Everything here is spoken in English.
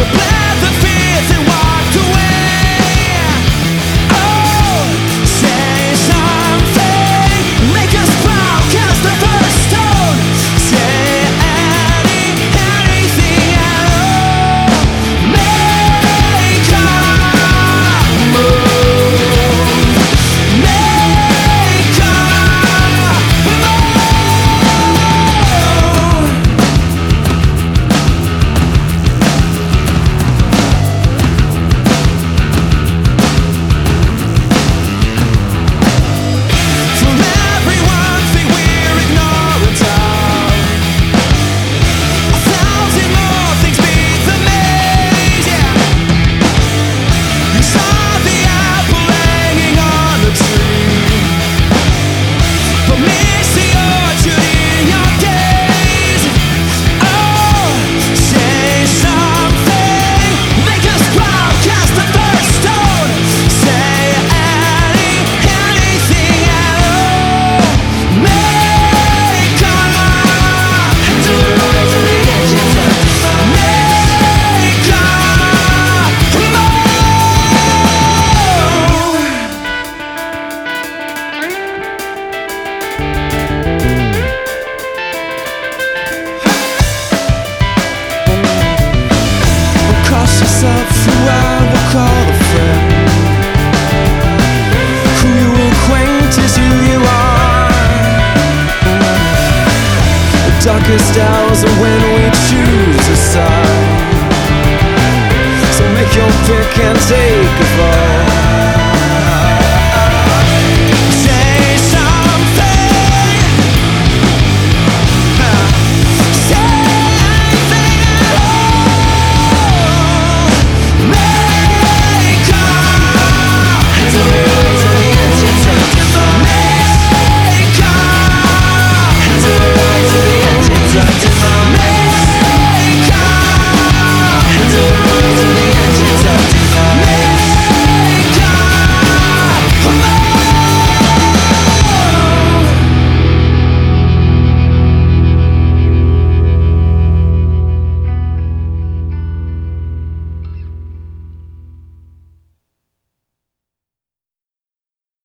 the darkest hours are when we choose a side. So make your pick and take